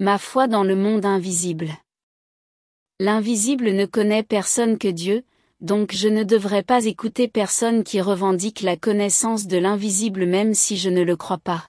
Ma foi dans le monde invisible. L'invisible ne connaît personne que Dieu, donc je ne devrais pas écouter personne qui revendique la connaissance de l'invisible même si je ne le crois pas.